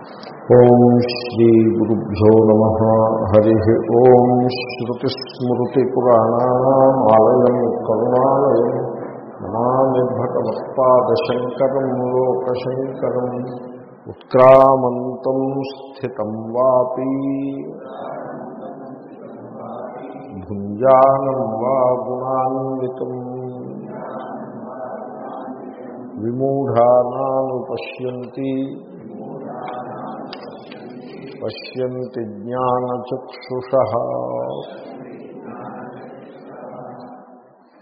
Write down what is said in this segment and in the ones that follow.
ఓం శ్రీ గురుభ్యో నమ. హరి ఓం శ్రుతిస్మృతిపురాణానామాలయం కరుణాలయం. నమామి లోకశంకరం. ఉత్క్రామంతం స్థితం వాపి. భుంజానం వా గుణాన్వితం. విమూఢానాను పశ్యంతి పశ్యంతి జ్ఞానచక్షుష.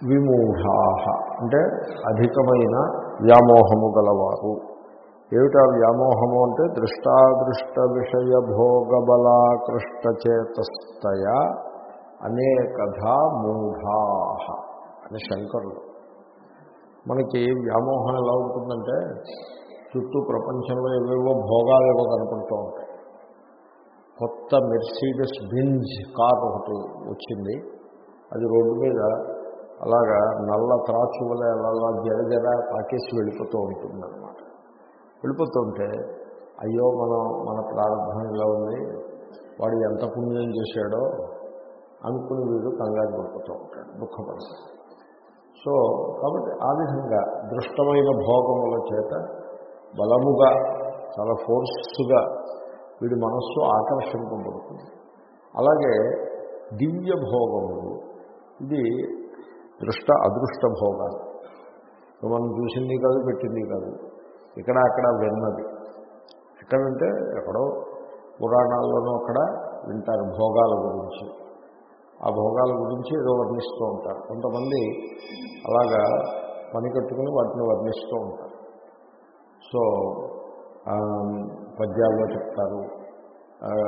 విమూఢా. అంటే అధికమైన వ్యామోహము గలవారు. ఏమిటా వ్యామోహము అంటే? దృష్టాదృష్ట విషయ భోగబలాకృష్టచేతస్తయ అనేకథా మూఢా అని శంకరులు మనకి వ్యామోహం ఎలా ఉంటుందంటే చుట్టూ ప్రపంచంలో ఏవేవో భోగాలు ఏవో కనపడుతూ ఉంటాయి. కొత్త మెర్సీడస్ బింజ్ కార్ ఒకటి వచ్చింది. అది రోడ్డు మీద అలాగా నల్ల త్రాచు వల్ల అలా జర జర పాకేసి వెళ్ళిపోతూ ఉంటుందన్నమాట. వెళ్ళిపోతుంటే అయ్యో మనం మన ప్రారంభం ఇలా ఉంది. వాడు ఎంత పుణ్యం చేశాడో అనుకుని వీడు కంగారు పడిపోతూ ఉంటాడు దుఃఖపడతాడు. సో కాబట్టి ఆ విధంగా దృష్టమైన భోగముల చేత బలముగా చాలా ఫోర్స్గా వీడి మనస్సు ఆకర్షింపబడుతుంది. అలాగే దివ్య భోగములు. ఇది దృష్ట అదృష్ట భోగాలు. మనం చూసింది కాదు పెట్టింది కాదు. ఇక్కడ అక్కడ విన్నది. ఎక్కడంటే ఎక్కడో పురాణాల్లోనూ అక్కడ వింటారు భోగాల గురించి. ఆ భోగాల గురించి ఏదో వర్ణిస్తూ ఉంటారు. కొంతమంది అలాగా పని కట్టుకుని వాటిని వర్ణిస్తూ ఉంటారు. సో పద్యాల్లో చెప్తారు.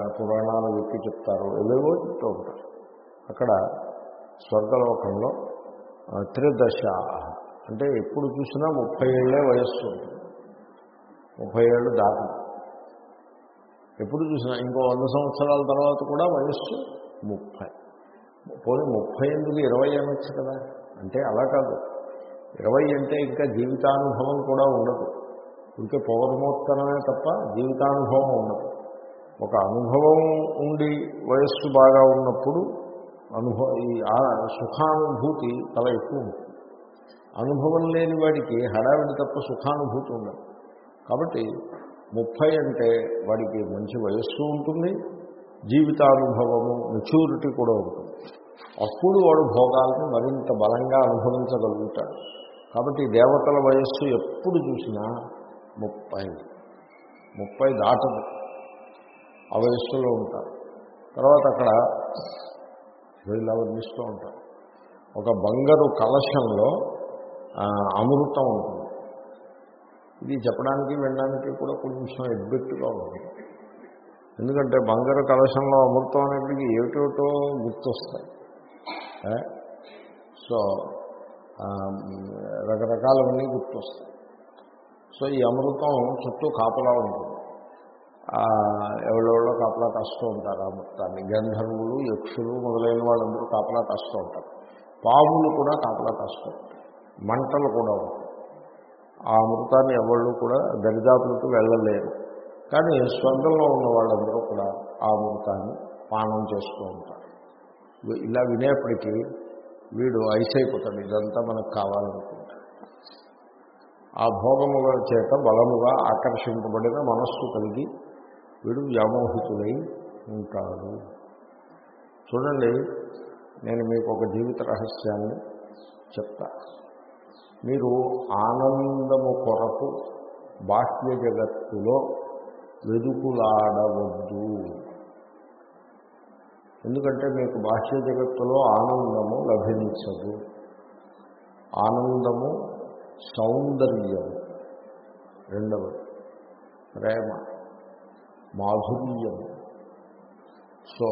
పురాణాలు వెక్కి చెప్తారు. ఏవేవో చెప్తూ ఉంటారు. అక్కడ స్వర్గలోకంలో త్రిదశ. అంటే ఎప్పుడు చూసినా ముప్పై ఏళ్ళే వయస్సు ఉంటుంది. ముప్పై ఏళ్ళు దాటి. ఎప్పుడు చూసినా ఇంకో వంద సంవత్సరాల తర్వాత కూడా వయస్సు ముప్పై. పోనీ ముప్పై ఎందుకు ఇరవై అనొచ్చు కదా. అంటే అలా కాదు. ఇరవై అంటే ఇంకా జీవితానుభవం కూడా ఉండదు. ఇంకే పౌర్ణమోత్తరమే తప్ప జీవితానుభవం ఉండదు. ఒక అనుభవం ఉండి వయస్సు బాగా ఉన్నప్పుడు అనుభవ ఈ సుఖానుభూతి చాలా ఎక్కువ ఉంటుంది. అనుభవం లేని వాడికి హడావిడి తప్ప సుఖానుభూతి ఉండదు. కాబట్టి ముప్పై అంటే వాడికి మంచి వయస్సు ఉంటుంది జీవితానుభవము మెచ్యూరిటీ కూడా ఉంటుంది. అప్పుడు వాడు భోగాలను మరింత బలంగా అనుభవించగలుగుతాడు. కాబట్టి దేవతల వయస్సు ఎప్పుడు చూసినా ముప్పై. ముప్పై దాటదు. ఆ వయస్సులో ఉంటారు. తర్వాత అక్కడ ఇలా వర్ణిస్తూ ఉంటారు. ఒక బంగారు కలశంలో అమృతం ఉంటుంది. ఇది చెప్పడానికి వినడానికి కూడా కొంచెం ఎడ్బెట్టుగా ఉంటుంది. ఎందుకంటే బంగారు కలశంలో అమృతం అనేటికి ఏమిటోటో గుర్తొస్తాయి. సో రకరకాలవన్నీ గుర్తొస్తాయి. సో ఈ అమృతం చుట్టూ కాపలా ఉంటుంది. ఎవరెవరో కాపలా కాస్తూ ఉంటారు ఆ గంధర్వులు యక్షులు మొదలైన వాళ్ళందరూ కాపలా కాస్తూ ఉంటారు. పాములు కూడా కాపలా కాస్తూ మంటలు కూడా ఉంటాయి. ఆ అమృతాన్ని ఎవళ్ళు కూడా దరిదాపులకు వెళ్ళలేరు. కానీ స్వర్గంలో ఉన్న వాళ్ళందరూ కూడా ఆ అమృతాన్ని పానం చేస్తూ ఉంటారు. ఇలా వినేప్పటికీ వీడు ఐసైపోతాడు ఇదంతా మనకు కావాలనుకుంటుంది ఆ భోగముల చేత బలముగా ఆకర్షింపబడిన మనస్సు కలిగి వీడు వ్యామోహితుడై ఉంటాడు. చూడండి నేను మీకు ఒక జీవిత రహస్యాన్ని చెప్తా. మీరు ఆనందము కొరకు బాహ్య జగత్తులో వెదుకులాడవద్దు. ఎందుకంటే మీకు బాహ్య జగత్తులో ఆనందము లభించదు. ఆనందము సౌందర్యం. రెండవది ప్రేమ మాధుర్యం. సో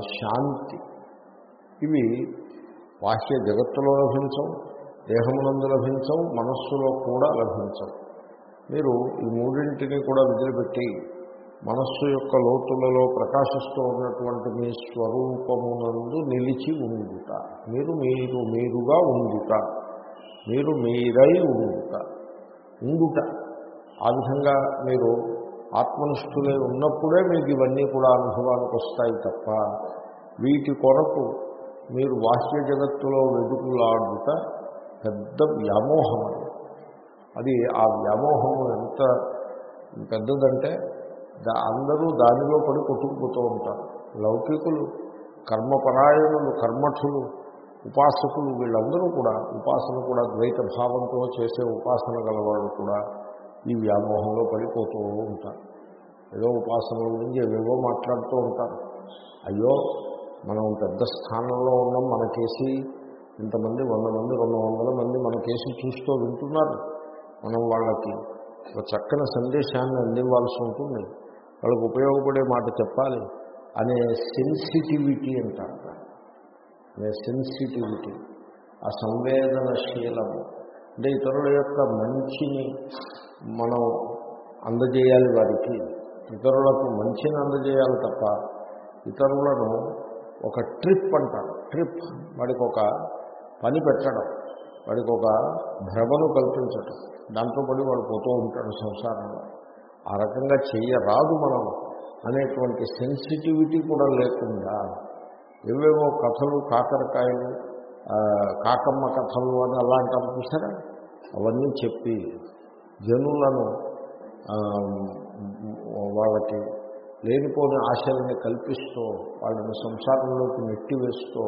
శాంతి. ఇవి బాహ్య జగత్తులో లభించవు దేహమునందు లభించవు మనస్సులో కూడా లభించవు. మీరు ఈ మూడింటిని కూడా వదిలిపెట్టి మనస్సు యొక్క లోతులలో ప్రకాశిస్తూ ఉన్నటువంటి మీ స్వరూపమునందు నిలిచి ఉండుట. మీరు మీరు మీరుగా ఉండుట. మీరు మీరై ఉండుట. ఉండుట. ఆ విధంగా మీరు ఆత్మనిష్ఠులే ఉన్నప్పుడే మీకు ఇవన్నీ కూడా అనుభవానికి వస్తాయి తప్ప వీటి కొరకు మీరు బాహ్య జగత్తులో వెతుకులాడుట పెద్ద వ్యామోహం అది అది ఆ వ్యామోహము ఎంత పెద్దదంటే దా అందరూ దానిలో పడి కొట్టుకుపోతూ ఉంటారు. లౌకికులు కర్మపరాయణులు కర్మఠులు ఉపాసకులు వీళ్ళందరూ కూడా ఉపాసన కూడా ద్వైత భావంతో చేసే ఉపాసన గలవాళ్ళు కూడా ఈ వ్యామోహంలో పడిపోతూ ఉంటారు. ఏదో ఉపాసనల గురించి ఏవేవో మాట్లాడుతూ ఉంటారు. అయ్యో మనం పెద్ద స్థానంలో ఉన్నాం మన కేసి ఇంతమంది వంద మంది రెండు వందల మంది మన కేసు చూస్తూ వింటున్నారు. మనం వాళ్ళకి ఒక చక్కని సందేశాన్ని అందివ్వాల్సి ఉంటుంది. వాళ్ళకు ఉపయోగపడే మాట చెప్పాలి. అనే సెన్సిటివిటీ అంటారు. అనే సెన్సిటివిటీ ఆ సంవేదనశీలము. అంటే ఇతరుల యొక్క మంచిని మనం అందజేయాలి వారికి. ఇతరులకు మంచిని అందజేయాలి తప్ప ఇతరులను ఒక ట్రిప్ అంటారు. ట్రిప్ వాడికి ఒక పని పెట్టడం వాడికి ఒక భ్రమను కల్పించడం. దాంట్లో పడి వాడు పోతూ ఉంటాడు సంసారంలో. ఆ రకంగా చెయ్యరాదు మనం అనేటువంటి సెన్సిటివిటీ కూడా లేకుండా ఏవేవో కథలు కాకరకాయలు కాకమ్మ కథలు అని అలాంటి చూసారా? అవన్నీ చెప్పి జనులను వాళ్ళకి లేనిపోని ఆశల్ని కల్పిస్తూ వాళ్ళని సంసారంలోకి నెట్టివేస్తూ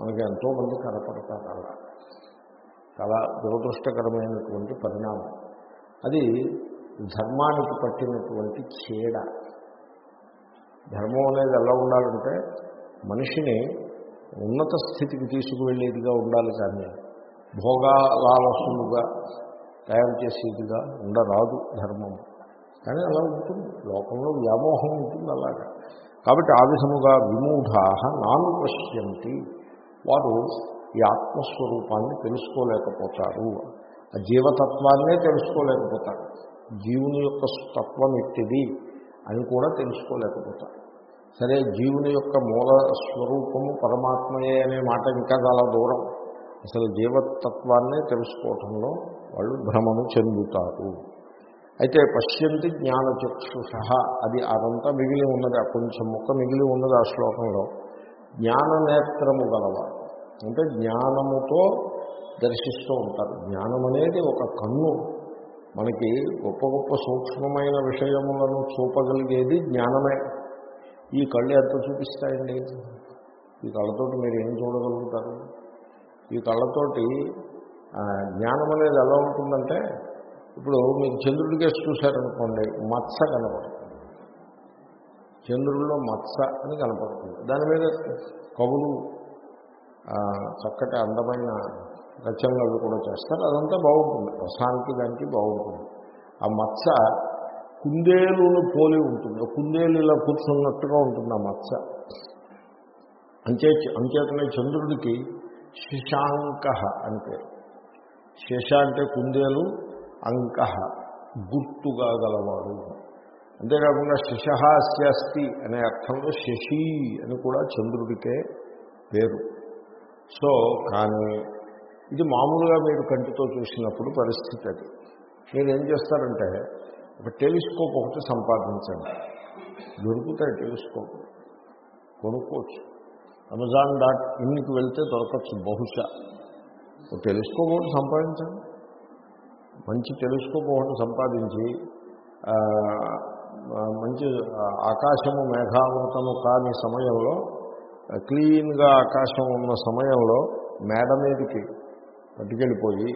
మనకి ఎంతోమంది కనపడతారు అలా. చాలా దురదృష్టకరమైనటువంటి పరిణామం. అది ధర్మానికి పట్టినటువంటి చీడ. ధర్మం అనేది ఎలా ఉండాలంటే మనిషిని ఉన్నత స్థితికి తీసుకువెళ్ళేదిగా ఉండాలి కానీ భోగాలాలసులుగా తయారు చేసేదిగా ఉండరాదు ధర్మం కానీ అలా ఉంటుంది. లోకంలో వ్యామోహం ఉంటుంది అలాగా. కాబట్టి ఆ విధముగా విమూఢా నాను పశ్యంతి. వారు ఈ ఆత్మస్వరూపాన్ని తెలుసుకోలేకపోతారు. ఆ జీవతత్వాన్నే తెలుసుకోలేకపోతారు. జీవుని యొక్క తత్వం ఎట్టిది అని కూడా తెలుసుకోలేకపోతారు. సరే జీవుని యొక్క మూల స్వరూపము పరమాత్మయే అనే మాట ఇంకా చాలా దూరం. అసలు జీవతత్వాన్ని తెలుసుకోవటంలో వాళ్ళు భ్రమను చెందుతారు. అయితే పశ్యంతి జ్ఞానచక్షుష అది అదంతా మిగిలి ఉన్నది ఆ కొంచెం ముక్క మిగిలి ఉన్నది ఆ శ్లోకంలో. జ్ఞాననేత్రము గలవారు. అంటే జ్ఞానముతో దర్శిస్తూ ఉంటారు. జ్ఞానం అనేది ఒక కన్ను. మనకి గొప్ప గొప్ప సూక్ష్మమైన విషయములను చూపగలిగేది జ్ఞానమే. ఈ కళ్ళు ఎంత చూపిస్తాయండి? ఈ కళ్ళతోటి మీరు ఏం చూడగలుగుతారు? ఈ కళ్ళతోటి జ్ఞానం అనేది ఎలా ఉంటుందంటే ఇప్పుడు మీరు చంద్రుడి కేసు చూశారనుకోండి మత్స కనపడుతుంది. చంద్రుడిలో మత్స అని కనపడుతుంది. దాని మీద కవులు చక్కటి అందమైన రచనలు కూడా చేస్తారు. అదంతా బాగుంటుంది. రసానికి దానికి బాగుంటుంది. ఆ మత్స కుందేలును పోలి ఉంటుంది. కుందేలు ఇలా కూర్చున్నట్టుగా ఉంటుంది ఆ మచ్చ. అంచే అంచేతనే చంద్రుడికి శశాంక అని పేరు శశ అంటే కుందేలు అంక గుర్తుగా గలవాడు. అంతేకాకుండా శశహాస్యస్తి అనే అర్థంలో శశి అని కూడా చంద్రుడికే పేరు సో కానీ ఇది మామూలుగా మీరు కంటితో చూసినప్పుడు పరిస్థితి అది. మీరు ఏం చేస్తారంటే ఒక టెలిస్కోప్ ఒకటి సంపాదించండి. దొరుకుతాయి టెలిస్కోప్. కొనుక్కోవచ్చు. అమెజాన్ డాట్ ఇన్కి వెళ్తే దొరకచ్చు బహుశా. ఒక టెలిస్కోప్ ఒకటి సంపాదించండి. మంచి టెలిస్కోప్ ఒకటి సంపాదించి మంచి ఆకాశము మేఘావృతము కాని సమయంలో క్లీన్గా ఆకాశం ఉన్న సమయంలో మేడ మీదకి పట్టుకెళ్ళిపోయి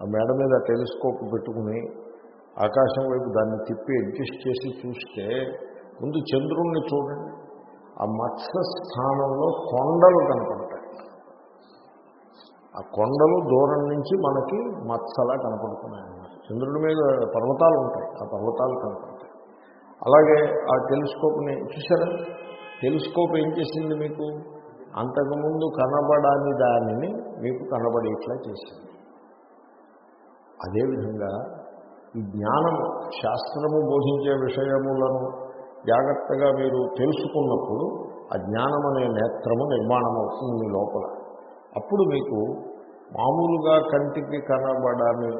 ఆ మేడ మీద టెలిస్కోప్ పెట్టుకుని ఆకాశం వైపు దాన్ని తిప్పి అడ్జస్ట్ చేసి చూస్తే ముందు చంద్రుణ్ణి చూడండి. ఆ మత్స్య స్థానంలో కొండలు కనపడతాయి. ఆ కొండలు దూరం నుంచి మనకి మత్సలా కనపడుతున్నాయి అన్నమాట. చంద్రుడి మీద పర్వతాలు ఉంటాయి. ఆ పర్వతాలు కనపడతాయి. అలాగే ఆ టెలిస్కోప్ని చూసారా టెలిస్కోప్ ఏం చేసింది మీకు? అంతకుముందు కనబడని దానిని మీకు కనబడేట్లా చేసింది. అదేవిధంగా ఈ జ్ఞానము శాస్త్రము బోధించే విషయములను జాగ్రత్తగా మీరు తెలుసుకున్నప్పుడు ఆ జ్ఞానం అనే నేత్రము నిర్మాణం అవుతుంది మీ లోపల. అప్పుడు మీకు మామూలుగా కంటికి కనబడని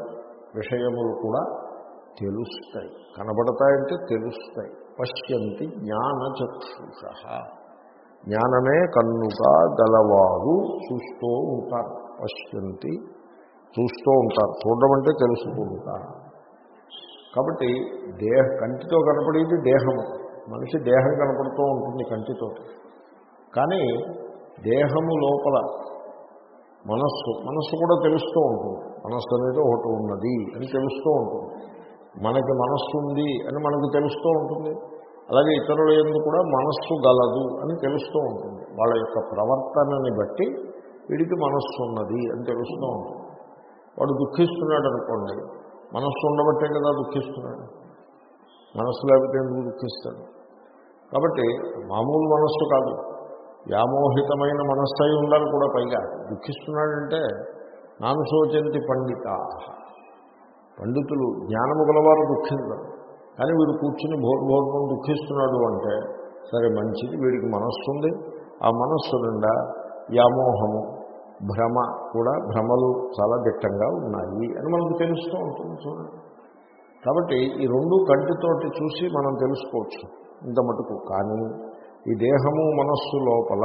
విషయములు కూడా తెలుస్తాయి. కనబడతాయంటే తెలుస్తాయి. పశ్యంతి జ్ఞానచక్షుష. జ్ఞానమే కన్నుగా గలవారు చూస్తూ ఉంటారు. పశ్యంతి చూస్తూ ఉంటారు. చూడడం అంటే తెలుసుకుంటారు. కాబట్టి దేహ కంటితో కనపడేది దేహము. మనిషి దేహం కనపడుతూ ఉంటుంది కంటితో. కానీ దేహము లోపల మనస్సు మనస్సు కూడా తెలుస్తూ ఉంటుంది. మనస్సు అనేది ఒకటి ఉన్నది అని తెలుస్తూ ఉంటుంది. మనకి మనస్సు ఉంది అని మనకు తెలుస్తూ ఉంటుంది. అలాగే ఇతరుల ఎందుకు కూడా మనస్సు గలదు అని తెలుస్తూ ఉంటుంది. వాళ్ళ యొక్క ప్రవర్తనని బట్టి వీడికి మనస్సు ఉన్నది అని తెలుస్తూ ఉంటుంది. వాడు దుఃఖిస్తున్నాడు అనుకోండి మనస్సు ఉండబట్టే కదా దుఃఖిస్తున్నాడు. మనస్సు లేకపోతే ఎందుకు దుఃఖిస్తాడు? కాబట్టి మామూలు మనస్సు కాదు. వ్యామోహితమైన మనస్సు అయి ఉండాలి కూడా పైగా. దుఃఖిస్తున్నాడంటే నానుశోచంతి పండిత. పండితులు జ్ఞానము గలవారు దుఃఖించరు. కానీ వీడు కూర్చుని భోర్భోర్భం దుఃఖిస్తున్నాడు అంటే సరే మంచిది వీడికి మనస్సు ఉంది ఆ మనస్సు నిండా వ్యామోహము భ్రమ కూడా భ్రమలు చాలా దిట్టంగా ఉన్నాయి అని మనకు తెలుస్తూ ఉంటుంది చూడండి. కాబట్టి ఈ రెండు కంటితోటి చూసి మనం తెలుసుకోవచ్చు. ఇంత మటుకు కానీ ఈ దేహము మనస్సు లోపల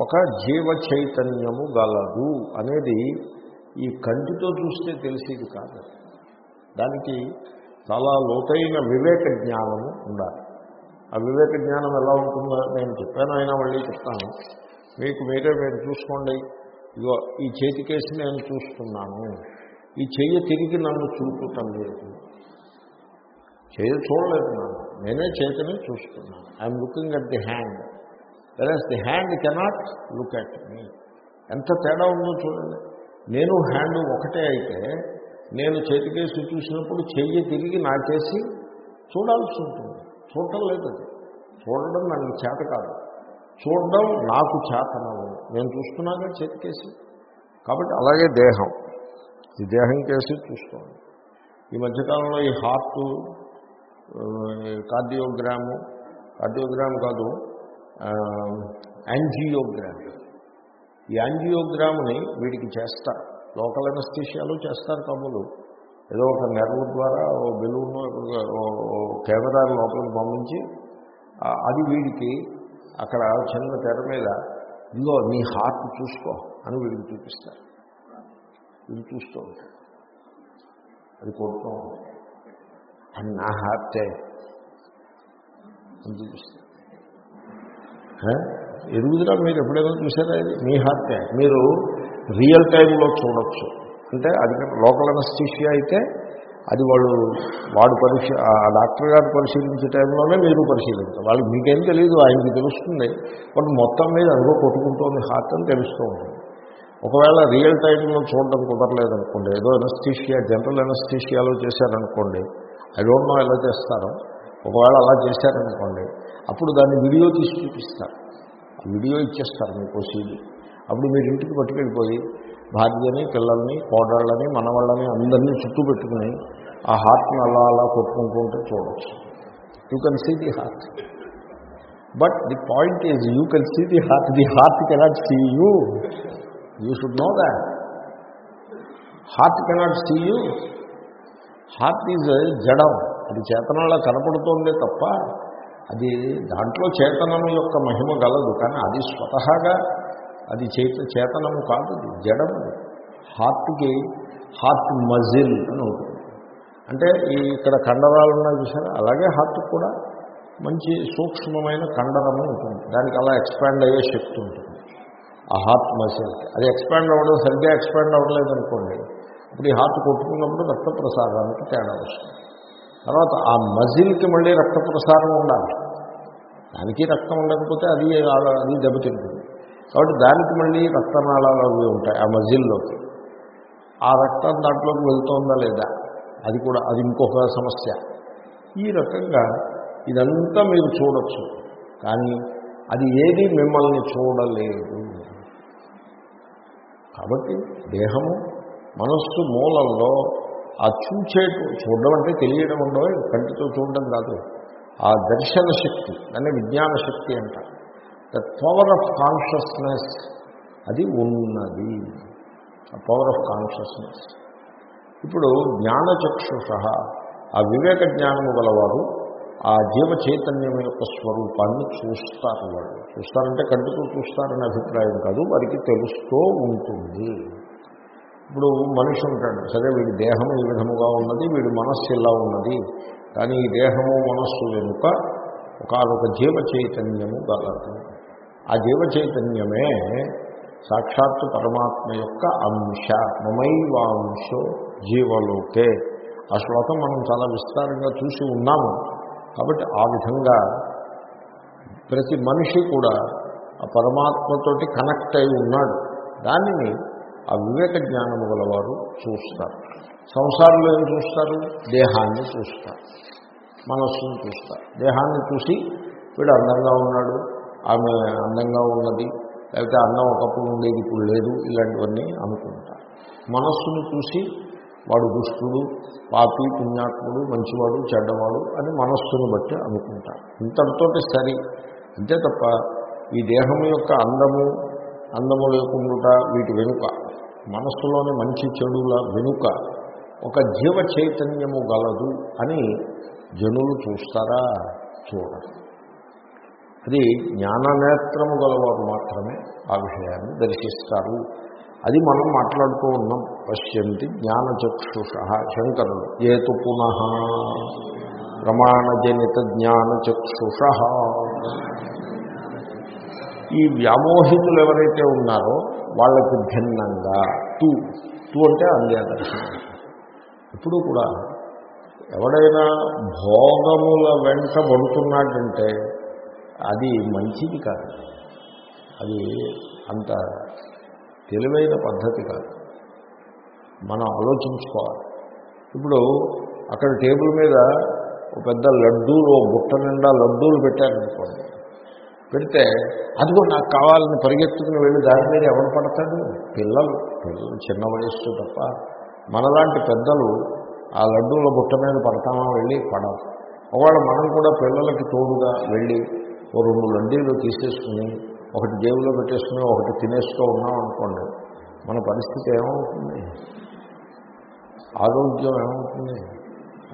ఒక జీవ చైతన్యము గలదు అనేది ఈ కంటితో చూస్తే తెలిసేది కాదు. దానికి చాలా లోతైన వివేక జ్ఞానము ఉండాలి. ఆ వివేక జ్ఞానం ఎలా ఉంటుందో నేను చెప్పాను అయినా మళ్ళీ చెప్తాను. మీకు మీరే మీరు చూసుకోండి. ఇగో ఈ చేతికేసి నేను చూస్తున్నాను. ఈ చెయ్యి తిరిగి నన్ను చూపుటం లేదు. చేయి చూడలేదు నన్ను. నేనే చేతిని చూస్తున్నాను. I'm looking at the hand versus the hand cannot look at me ఎంత తేడా ఉందో చూడండి. నేను హ్యాండ్ ఒకటే అయితే నేను చేతికేసి చూసినప్పుడు చెయ్యి తిరిగి నాకేసి చూడాల్సి ఉంటుంది. చూడటం లేదు అది. చూడడం నాకు చేత కాదు. చూడడం నాకు చేతనవు నేను చూస్తున్నాగా చేతికేసి. కాబట్టి అలాగే దేహం. ఈ దేహం కేసి చూస్తాను. ఈ మధ్యకాలంలో ఈ హార్ట్ కార్డియోగ్రాము కార్డియోగ్రామ్ కాదు యాంజియోగ్రామ్. ఈ యాంజియోగ్రామ్ని వీడికి చేస్తారు లోకల్ అనస్థీషియాలు చేస్తారు కబులు ఏదో ఒక నెర్వ్ ద్వారా ఓ బెలూన్ కెమెరా లోపలికి పంపించి అది వీడికి అక్కడ చిన్న తెర మీద ఇదిగో నీ హార్ట్ చూసుకో అని వీడికి చూపిస్తారు. వీడు చూస్తూ ఉంటాడు అది కొడుతూ ఉంటాడు అని నా హార్టే అని చూపిస్తాడు ఎరుగుదరా మీరు ఎప్పుడైనా చూసారా ఇది? మీ హార్టే మీరు రియల్ టైంలో చూడొచ్చు. అంటే అది లోకల్ అనస్థీషియా అయితే అది వాళ్ళు వాడు పరిశీ ఆ డాక్టర్ గారు పరిశీలించే టైంలోనే మీరు పరిశీలించారు వాళ్ళకి మీకేం తెలియదు ఆయనకి తెలుస్తుంది. బట్ మొత్తం మీద అనుభవ కొట్టుకుంటోంది హార్ట్ అని తెలుస్తూ ఉంటుంది. ఒకవేళ రియల్ టైంలో చూడడం కుదరలేదనుకోండి ఏదో ఎనస్థీషియా జనరల్ ఎనస్థీషియాలో చేశారనుకోండి ఐ డోంట్ నో ఎలా చేస్తారో ఒకవేళ అలా చేశారనుకోండి అప్పుడు దాన్ని వీడియో తీసి చూపిస్తారు. వీడియో ఇచ్చేస్తారు మీకు సీడీ. అప్పుడు మీరు ఇంటికి పట్టుకెళ్ళిపోయి భార్యని పిల్లల్ని కోడళ్ళని మనవాళ్ళని అందరినీ చుట్టూ పెట్టుకుని ఆ హార్ట్ని అలా అలా కొట్టుకుంటుంటే చూడవచ్చు you can see the heart but the point is you can see the heart the heart cannot see you you should know that heart cannot see you heart is జడం అది చేతనంలో కనపడుతోందే తప్ప అది దాంట్లో చేతనం యొక్క మహిమ గలదు. కానీ అది స్వతహాగా అది చేత చేతనము కాదు అది జడం హార్ట్కి హార్ట్ మజిల్ అని ఉంటుంది అంటే ఈ ఇక్కడ కండరాలు ఉన్నాయి చూసారా అలాగే హార్ట్ కూడా మంచి సూక్ష్మమైన కండరము ఉంటుంది. దానికి అలా ఎక్స్పాండ్ అయ్యే శక్తి ఉంటుంది. ఆ హార్ట్ మసిల్ అది ఎక్స్పాండ్ అవ్వడం సరిగ్గా ఎక్స్పాండ్ అవ్వలేదు అనుకోండి ఇప్పుడు ఈ హార్ట్ కొట్టుకున్నప్పుడు రక్త ప్రసారానికి తేడా వస్తుంది. తర్వాత ఆ మజిల్కి మళ్ళీ రక్త ప్రసారం ఉండాలి. దానికి రక్తం ఉండకపోతే అది అది దెబ్బతింటుంది. కాబట్టి దానికి మళ్ళీ రక్తనాళాలు అవి ఉంటాయి ఆ మజిల్లోకి. ఆ రక్తం దాంట్లోకి వెళ్తోందా లేదా? అది కూడా అది ఇంకొక సమస్య. ఈ రకంగా ఇదంతా మీరు చూడొచ్చు. కానీ అది ఏది మిమ్మల్ని చూడలేదు. కాబట్టి దేహము మనస్సు మూలంలో ఆ చూచే చూడడం అంటే తెలియడం ఉండవు కంటితో చూడడం కాదు. ఆ దర్శన శక్తి దాన్ని విజ్ఞాన శక్తి అంటారు. ద పవర్ ఆఫ్ కాన్షియస్నెస్ అది ఉన్నది. ఆ పవర్ ఆఫ్ కాన్షియస్నెస్ ఇప్పుడు జ్ఞానచక్షుష ఆ వివేక జ్ఞానము గలవారు ఆ జీవ చైతన్యం యొక్క స్వరూపాన్ని చూస్తారు వాళ్ళు. చూస్తారంటే కంటితో చూస్తారనే అభిప్రాయం కాదు వారికి తెలుస్తూ ఉంటుంది. ఇప్పుడు మనిషి ఉంటాడు సరే వీడి దేహం ఈ విధముగా ఉన్నది వీడి మనస్సు ఇలా ఉన్నది కానీ ఈ దేహము మనస్సు వెనుక ఒకనొక జీవ చైతన్యము గలదు. ఆ జీవ చైతన్యమే సాక్షాత్తు పరమాత్మ యొక్క అంశ మమైవాంశో జీవలోకే. ఆ శ్లోకం మనం చాలా విస్తారంగా చూసి ఉన్నాము. కాబట్టి ఆ విధంగా ప్రతి మనిషి కూడా ఆ పరమాత్మతోటి కనెక్ట్ అయి ఉన్నాడు. దానిని ఆ వివేక జ్ఞానము గలవారు చూస్తారు. సంసారంలో ఏం చూస్తారు? దేహాన్ని చూస్తారు. మనస్సును చూస్తారు. దేహాన్ని చూసి వీడు అందంగా ఉన్నాడు. ఆమె అందంగా ఉన్నది లేకపోతే అన్నం ఒకప్పుడు ఉండేది ఇప్పుడు లేదు ఇలాంటివన్నీ అనుకుంటారు మనస్సును చూసి వాడు దుష్టుడు పాపి పుణ్యాత్ముడు మంచివాడు చెడ్డవాడు అని మనస్సును బట్టి అనుకుంటారు ఇంతటితోటి సరి. అంతే తప్ప ఈ దేహం యొక్క అందము అందము లేకుండా వీటి వెనుక మనస్సులోని మంచి చెడుల వెనుక ఒక జీవ చైతన్యము గలదు అని జనులు చూస్తారా? చూడరు. అది జ్ఞాననేత్రము గలవారు మాత్రమే ఆ విషయాన్ని దర్శిస్తారు. అది మనం మాట్లాడుతూ ఉన్నాం. పశ్యంతి జ్ఞానచక్షుష శంకరుడు. ఏతు పునః ప్రమాణజనిత జ్ఞానచక్షుష ఈ వ్యామోహితులు ఎవరైతే ఉన్నారో వాళ్ళకి భిన్నంగా తూ తూ అంటే అంధ్యాదర్శనం ఇప్పుడు కూడా ఎవడైనా భోగముల వెంట పడుతున్నాడంటే అది మంచిది కాదు. అది అంత తెలివైన పద్ధతి కాదు. మనం ఆలోచించుకోవాలి. ఇప్పుడు అక్కడ టేబుల్ మీద ఒక పెద్ద లడ్డూలు బుట్ట నిండా లడ్డూలు పెట్టారనుకోండి. పెడితే అదిగో నాకు కావాలని పరిగెత్తుకుని వెళ్ళి దాని మీద ఎవరు పడతాడు పిల్లలు. పిల్లలు చిన్న వయస్సు తప్ప. మనలాంటి పెద్దలు ఆ లడ్డూల బుట్ట మీద పడతామా వెళ్ళి పడవు ఒకవేళ మనం కూడా పిల్లలకి తోడుగా వెళ్ళి ఓ రెండు లండీలు తీసేసుకుని ఒకటి జేబులో పెట్టేసుకుని ఒకటి తినేస్తూ ఉన్నాం అనుకోండి మన పరిస్థితి ఏమవుతుంది? ఆరోగ్యం ఏమవుతుంది?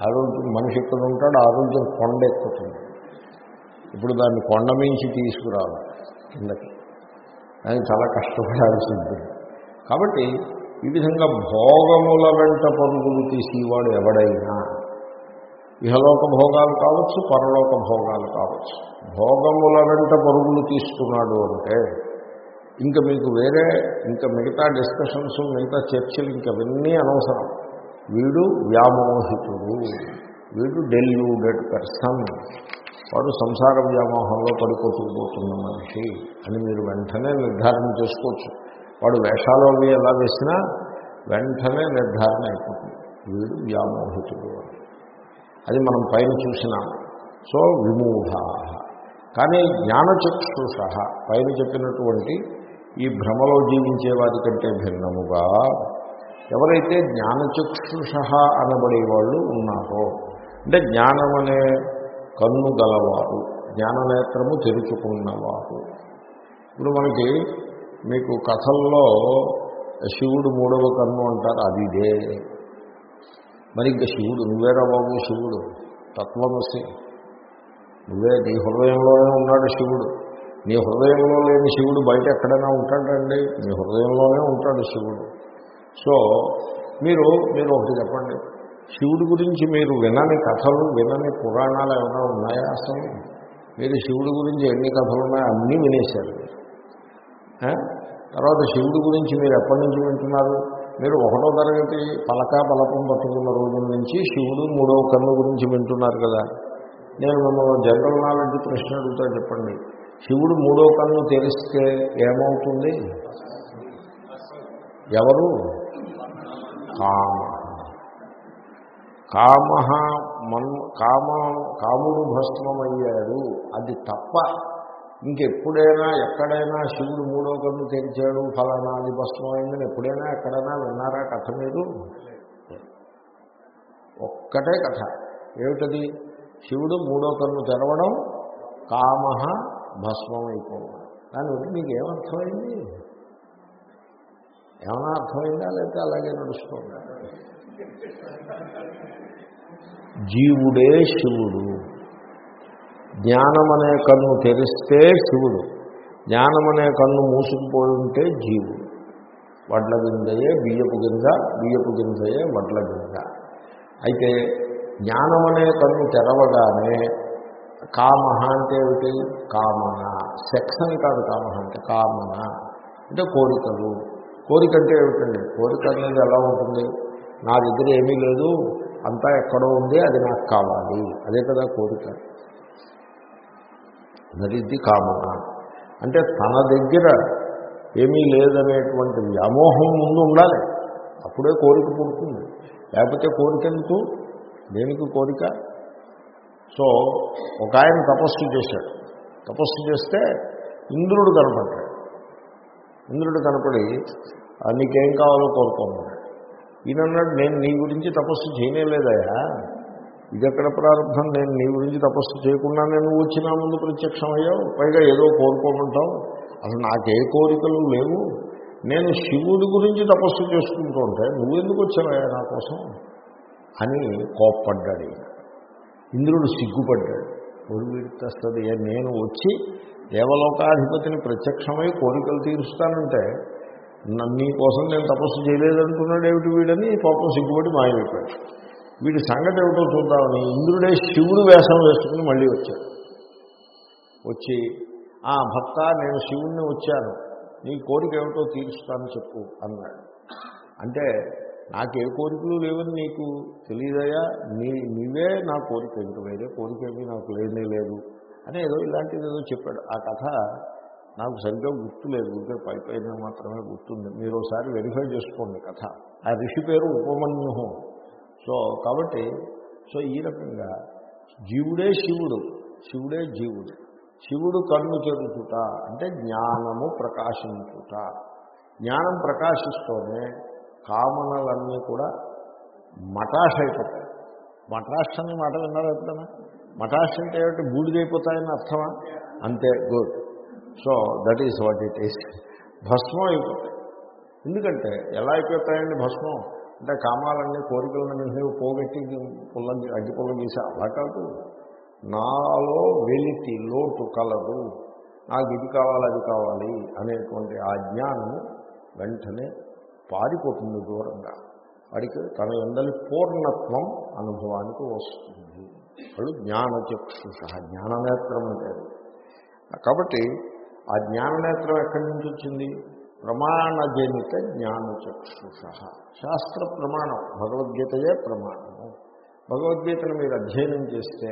ఆరోగ్యం మనిషి ఎక్కడ ఉంటాడు ఆరోగ్యం కొండ ఎక్కుతుంది. ఇప్పుడు దాన్ని కొండ మించి తీసుకురావాలి కిందకి. దాన్ని చాలా కష్టపడాల్సి ఉంటుంది కాబట్టి ఈ విధంగా భోగముల వెంట పరుగులు తీసేవాడు ఎవడైనా ఇహలోక భోగాలు కావచ్చు పరలోక భోగాలు కావచ్చు. భోగముల వెంట పరుగులు తీస్తున్నాడు అంటే ఇంకా మీకు వేరే ఇంకా మిగతా డిస్కషన్స్ మిగతా చర్చలు ఇంకవన్నీ అనవసరం. వీడు వ్యామోహితుడు. వీడు డెల్యూడెడ్ పర్సన్ వాడు సంసార వ్యామోహంలో పడిపోతుకుపోతున్న మనిషి అని మీరు వెంటనే నిర్ధారణ చేసుకోవచ్చు. వాడు వేషాలు అవి ఎలా వేసినా వెంటనే నిర్ధారణ అయిపోతుంది. వీడు వ్యామోహితుడు అని. అది మనం పైన చూసినాం సో విమూఢ. కానీ జ్ఞానచక్షుష పైన చెప్పినటువంటి ఈ భ్రమలో జీవించే వారి కంటే భిన్నముగా ఎవరైతే జ్ఞానచక్షుష అనబడే వాళ్ళు ఉన్నారో అంటే జ్ఞానం అనే కన్ను గలవారు జ్ఞాననేత్రము తెరుచుకున్నవారు. ఇప్పుడు మనకి మీకు కథల్లో శివుడు మూడవ కన్ను అంటారు అది ఇదే. మరి ఇంకా శివుడు నువ్వేరా బాబు శివుడు? తత్వమసి నువ్వే నీ హృదయంలోనే ఉన్నాడు శివుడు. నీ హృదయంలో లేని శివుడు బయట ఎక్కడైనా ఉంటాడండి? నీ హృదయంలోనే ఉంటాడు శివుడు. సో మీరు మీరు ఒకటి చెప్పండి. శివుడి గురించి మీరు వినని కథలు వినని పురాణాలు ఏమైనా ఉన్నాయా అసలు? మీరు శివుడి గురించి ఎన్ని కథలు ఉన్నాయో అన్నీ వినేశారు తర్వాత శివుడి గురించి మీరు ఎప్పటి నుంచి వింటున్నారు? మీరు ఒకటో తరగతి పలక పలకం పట్టుకున్న రోజుల నుంచి శివుడు మూడవ కన్ను గురించి వింటున్నారు కదా. నేను మిమ్మల్ని జనరల్ నాలెడ్జ్ ప్రశ్న అడుగుతా చెప్పండి. శివుడు మూడో కన్ను తెరిస్తే ఏమవుతుంది? ఎవరు? కామ కామ మన్ కామ కాముడు భస్మమయ్యాడు. అది తప్ప ఇంకెప్పుడైనా ఎక్కడైనా శివుడు మూడో కన్ను తెరిచాడు ఫలానా అది భస్మమైందని ఎప్పుడైనా ఎక్కడైనా విన్నారా? కథ మీరు? ఒక్కటే కథ. ఏమిటది? శివుడు మూడో కన్ను తెరవడం కామ భస్మం అయిపోవడం దాని బట్టి మీకు ఏమర్థమైంది? ఏమైనా అర్థమైందా లేకపోతే అలాగే నడుస్తుందా జీవుడే శివుడు. జ్ఞానం అనే కన్ను తెరిస్తే శివుడు. జ్ఞానం అనే కన్ను మూసుకుపోయి ఉంటే జీవుడు. వడ్ల గింజయే బియ్యపు గింజ బియ్యపు గింజయే వడ్ల గింజ. అయితే జ్ఞానం అనే కన్ను తెరవగానే కామ అంటే ఏమిటి? కామన. సెక్స్ అని కాదు కామ అంటే కామన. అంటే కోరికలు. కోరిక అంటే ఏమిటండి? కోరిక అనేది ఎలా ఉంటుంది? నా దగ్గర ఏమీ లేదు. అంతా ఎక్కడో ఉంది అది నాకు కావాలి. అదే కదా కోరిక. నరిది కామన అంటే తన దగ్గర ఏమీ లేదనేటువంటి వ్యామోహం ముందు ఉండాలి. అప్పుడే కోరిక పుడుతుంది. లేకపోతే కోరిక ఎందుకు? దేనికి కోరిక? సో ఒక ఆయన తపస్సు చేశాడు. తపస్సు చేస్తే ఇంద్రుడు కనపడ్డాడు. ఇంద్రుడు కనపడి నీకేం కావాలో కోరుకోమన్నాడు ఈయనన్నాడు నేను నీ గురించి తపస్సు ఇది ఎక్కడ ప్రారంభం? నేను నీ గురించి తపస్సు చేయకుండా నేను వచ్చినా ముందు ముందు ప్రత్యక్షమయ్యావు? పైగా ఏదో కోరుకోమంటావు? అసలు నాకే కోరికలు లేవు. నేను శివుడి గురించి తపస్సు చేసుకుంటూ ఉంటే నువ్వెందుకు వచ్చావయ్యా నా కోసం? అని కోప్పడ్డాడు ఇంద్రుడు సిగ్గుపడ్డాడు. ఒరు నేను వచ్చి దేవలోకాధిపతిని ప్రత్యక్షమై కోరికలు తీరుస్తానంటే నన్ను నీ కోసం నేను తపస్సు చేయలేదంటున్నాడు ఏమిటి వీడని పాపం సిగ్గుపడి మాయమైపోయాడు. వీడి సంగతి ఏమిటో చూద్దామని ఇంద్రుడే శివుడు వేషం వేసుకుని మళ్ళీ వచ్చాడు. వచ్చి ఆ భక్త నేను శివుణ్ణి వచ్చాను. నీ కోరిక ఏమిటో తీరుస్తాను చెప్పు అన్నాడు. అంటే నాకు ఏ కోరికలు లేవని నీకు తెలియదయా నీ నీవే నా కోరిక. ఇంక వేరే కోరిక ఏమీ నాకు లేనే లేదు. అని ఏదో ఇలాంటిది ఏదో చెప్పాడు. ఆ కథ నాకు సరిగ్గా గుర్తు లేదు. పై పైన మాత్రమే గుర్తుంది. మీరు ఒకసారి వెరిఫై చేసుకోండి కథ. ఆ ఋషి పేరు ఉపమన్యు సో కాబట్టి సో ఈ రకంగా జీవుడే శివుడు శివుడే జీవుడు. శివుడు కన్ను చెరుచుట అంటే జ్ఞానము ప్రకాశించుట. జ్ఞానం ప్రకాశిస్తూనే కామనలన్నీ కూడా మటాష్ అయిపోతాయి. మటాష్ అనే మాట విన్నారు ఎప్పుడైనా? మటాష్ అంటే ఏమిటి? బూడిదైపోతాయని అర్థమా? అంతే good. So that is what it is భస్మం అయిపోతాయి. ఎందుకంటే ఎలా అయిపోతాయండి భస్మం? అంటే కామాలన్నీ కోరికలన్నీ పోగొట్టి పుల్ల అగ్గి పుల్ల గీసి అలా కాదు. నాలో వెలితి లోటు కలదు. నాకు ఇది కావాలి అది కావాలి అనేటువంటి ఆ జ్ఞానము వెంటనే పారిపోతుంది దూరంగా. వాడికి తన ఎందలి పూర్ణత్వం అనుభవానికి వస్తుంది. వాళ్ళు జ్ఞానచక్షుష జ్ఞాననేత్రం అంటే కాబట్టి ఆ జ్ఞాననేత్రం ఎక్కడి నుంచి వచ్చింది? ప్రమాణజనిత జ్ఞానచక్షుష. శాస్త్ర ప్రమాణం భగవద్గీతయే ప్రమాణము. భగవద్గీతను మీరు అధ్యయనం చేస్తే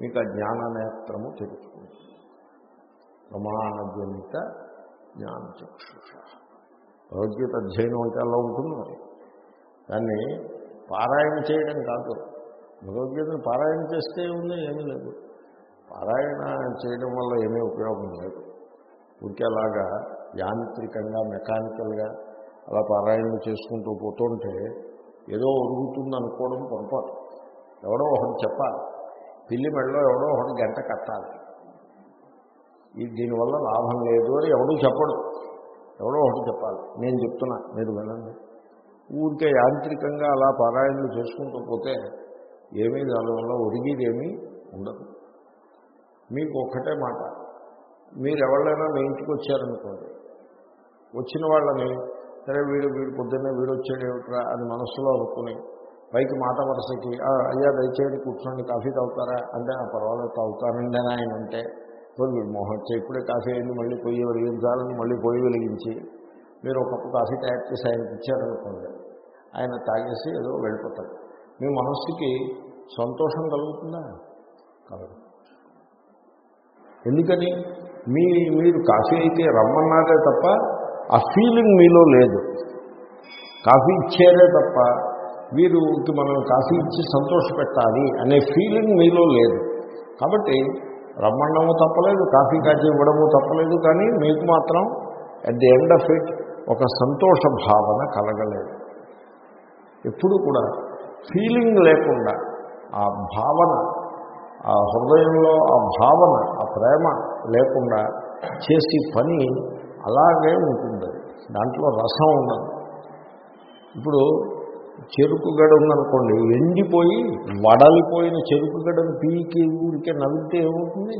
మీకు ఆ జ్ఞాననేత్రము తెలుస్తుంది. ప్రమాణజనిత జ్ఞానచక్షుష. భగవద్గీత అధ్యయనం అంటే అలా ఉంటుంది మరి. దాన్ని పారాయణ చేయడం కాదు. భగవద్గీతను పారాయణ చేస్తే ఉంది ఏమీ లేదు. పారాయణ చేయడం వల్ల ఏమీ ఉపయోగం లేదు. ఇంకేలాగా యాంత్రికంగా మెకానికల్గా అలా పారాయణం చేసుకుంటూ పోతుంటే ఏదో ఒరుగుతుంది అనుకోవడం పొరపాటు. ఎవడో ఒకటి చెప్పాలి. పిల్లి మెడలో ఎవడో ఒకటి గంట కట్టాలి. ఈ దీనివల్ల లాభం లేదు అని ఎవడూ చెప్పడు. ఎవడో ఒకటి చెప్పాలి. నేను చెప్తున్నా మీరు వినండి. ఊరికే యాంత్రికంగా అలా పారాయణలు చేసుకుంటూ పోతే ఏమీ దానివల్ల ఒరిగిదేమీ ఉండదు. మీకు ఒక్కటే మాట. మీరు ఎవరైనా మీ ఇంటికి వచ్చారనుకోండి వచ్చిన వాళ్ళని సరే వీడు వీడు పొద్దున్నే వీడు వచ్చాడు ఏమిట్రా అని మనస్సులో అనుకుని పైకి మాట వరుసకి "ఆ, అయ్యా దయచేయండి కూర్చోండి కాఫీ తాగుతారా? అంటే "ఆ, పర్వాలేదు తాగుతానండి అని ఆయన అంటే వీడు మోహన్ ఇప్పుడే కాఫీ అయింది మళ్ళీ పొయ్యి వెలిగించాలని మళ్ళీ పొయ్యి వెలిగించి మీరు ఒక కప్పు కాఫీ తయారు చేసి ఆయనకి ఇచ్చారనుకోండి ఆయన తాగేసి ఏదో వెళ్ళిపోతాడు. మీ మనస్సుకి సంతోషం కలుగుతుందా? కలగదు. ఎందుకని? మీ మీరు కాఫీ అయితే రమ్మన్నారే తప్ప ఆ ఫీలింగ్ మీలో లేదు. కాఫీ ఇచ్చారే తప్ప వీరికి మనం కాఫీ ఇచ్చి సంతోష పెట్టాలి అనే ఫీలింగ్ మీలో లేదు. కాబట్టి రమ్మన్నము తప్పలేదు కాఫీ కాచి ఇవ్వడము తప్పలేదు కానీ మీకు మాత్రం at the end of it ఒక సంతోష భావన కలగలేదు. ఎప్పుడు కూడా ఫీలింగ్ లేకుండా ఆ భావన ఆ హృదయంలో ఆ భావన ఆ ప్రేమ లేకుండా చేసే పని అలాగే ఉంటుంది. దాంట్లో రసం ఉండదు. ఇప్పుడు చెరుకు గడ ఉందనుకోండి ఎండిపోయి వడలిపోయిన చెరుకు గడను పీకి ఊరికే నవ్వితే ఏమవుతుంది?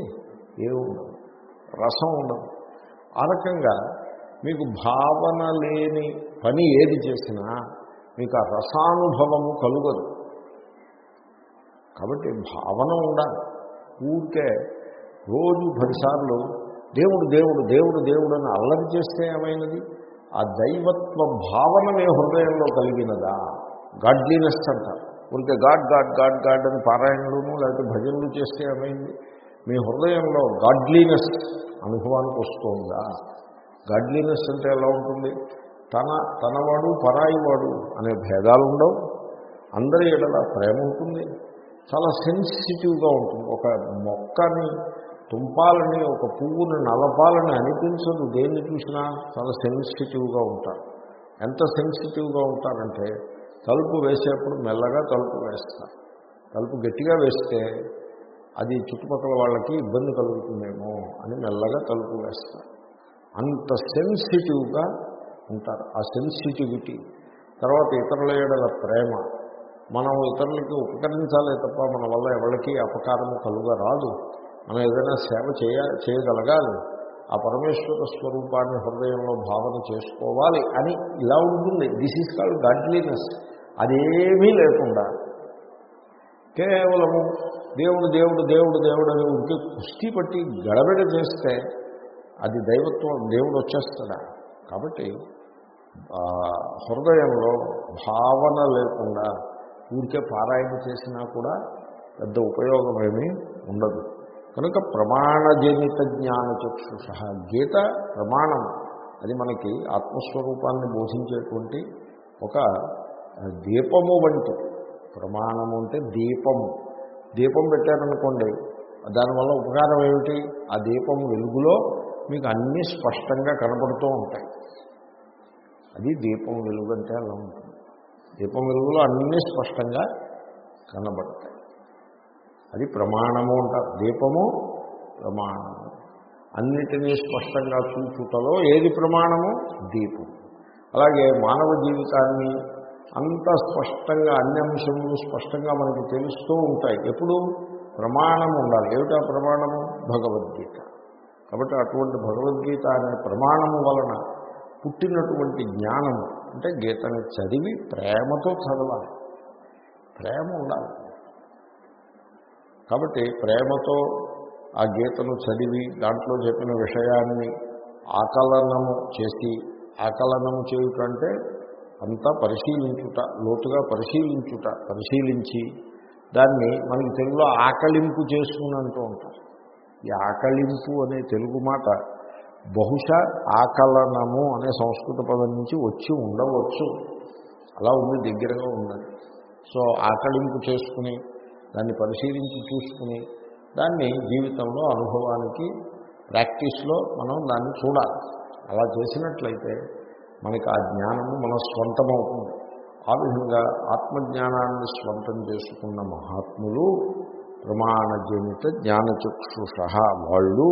ఏముండదు. రసం ఉండదు. ఆ రకంగా మీకు భావన లేని పని ఏది చేసినా మీకు ఆ రసానుభవము కలుగదు. కాబట్టి భావన ఉండాలి. ఊరికే రోజు పదిసార్లు దేవుడు దేవుడు దేవుడు దేవుడు అని అల్లరి చేస్తే ఏమైనది? ఆ దైవత్వ భావన మీ హృదయంలో కలిగినదా? గాడ్లీనెస్ అంటారు ఊరికే గాడ్ గాడ్ గాడ్ గాడ్ అని పారాయణలును లేకపోతే భజనలు చేస్తే ఏమైంది? మీ హృదయంలో గాడ్లీనెస్ అనుభవానికి వస్తుందా? గాడ్లీనెస్ అంటే ఎలా ఉంటుంది? తన తనవాడు పరాయివాడు అనే భేదాలు ఉండవు. అందరి ఎడల ప్రేమ ఉంటుంది. చాలా సెన్సిటివ్గా ఉంటుంది. ఒక మొక్కని తుంపాలని ఒక పువ్వుని నలపాలని అనిపించదు. దేన్ని చూసినా చాలా సెన్సిటివ్గా ఉంటారు ఎంత సెన్సిటివ్గా ఉంటారంటే తలుపు వేసేప్పుడు మెల్లగా తలుపు వేస్తారు తలుపు గట్టిగా వేస్తే అది చుట్టుపక్కల వాళ్ళకి ఇబ్బంది కలుగుతుందేమో అని మెల్లగా తలుపు వేస్తారు అంత సెన్సిటివ్గా ఉంటారు. ఆ సెన్సిటివిటీ. తర్వాత ఇతరుల ఏడల ప్రేమ. మనం ఇతరులకి ఉపకరించాలే తప్ప మన వల్ల ఎవరికి అపకారము కలుగ రాదు మనం ఏదైనా సేవ చేయ చేయగలగాలి. ఆ పరమేశ్వర స్వరూపాన్ని హృదయంలో భావన చేసుకోవాలి అని ఇలా ఉంటుంది. దిస్ ఈజ్ కాల్డ్ గాడ్లీనెస్ అదేమీ లేకుండా. కేవలము దేవుడు దేవుడు దేవుడు దేవుడు అని ఉంటే కుస్తీ పట్టి గడబిడ చేస్తే అది దైవత్వం దేవుడు వచ్చేస్తాడా? కాబట్టి హృదయంలో భావన లేకుండా ఊరికే పారాయణ చేసినా కూడా పెద్ద ఉపయోగమేమీ ఉండదు. కనుక ప్రమాణజనిత జ్ఞాన చక్షుష గీత ప్రమాణం అది మనకి ఆత్మస్వరూపాన్ని బోధించేటువంటి ఒక దీపము వంటి ప్రమాణము అంటే దీపము దీపం పెట్టారనుకోండి దానివల్ల ఉపకారం ఏమిటి? ఆ దీపం వెలుగులో మీకు అన్నీ స్పష్టంగా కనపడుతూ ఉంటాయి. అది దీపం వెలుగు అంటే అలా ఉంటుంది. దీపం వెలుగులో అన్నీ స్పష్టంగా కనబడతాయి. అది ప్రమాణము అంటారు. దీపము ప్రమాణము. అన్నిటినీ స్పష్టంగా చూచుటలో ఏది ప్రమాణము? దీపం అలాగే మానవ జీవితాన్ని అంత స్పష్టంగా అన్ని అంశములు స్పష్టంగా మనకి తెలుస్తూ ఉంటాయి. ఎప్పుడు? ప్రమాణం ఉండాలి. ఏమిటా ప్రమాణము? భగవద్గీత. కాబట్టి అటువంటి భగవద్గీత అనే ప్రమాణము వలన పుట్టినటువంటి జ్ఞానము అంటే గీతని చదివి ప్రేమతో చదవాలి. ప్రేమ ఉండాలి. కాబట్టి ప్రేమతో ఆ గీతను చదివి దాంట్లో చెప్పిన విషయాన్ని ఆకలనము చేసి ఆకలనము చేయుటంటే అంతా పరిశీలించుట లోతుగా పరిశీలించుట పరిశీలించి దాన్ని మనకి తెలుగులో ఆకలింపు చేసుకుని అంటూ ఉంటాం ఈ ఆకలింపు అనే తెలుగు మాట బహుశా ఆకలనము అనే సంస్కృత పదం నుంచి వచ్చి ఉండవచ్చు. అలా ఉంది దగ్గరగా ఉన్నది. సో ఆకలింపు చేసుకుని దాన్ని పరిశీలించి చూసుకుని దాన్ని జీవితంలో అనుభవానికి ప్రాక్టీస్లో మనం దాన్ని చూడాలి. అలా చేసినట్లయితే మనకి ఆ జ్ఞానము మన స్వంతమవుతుంది. ఆ విధంగా ఆత్మజ్ఞానాన్ని స్వంతం చేసుకున్న మహాత్ములు ప్రమాణజనిత జ్ఞానచక్షుష వాళ్ళు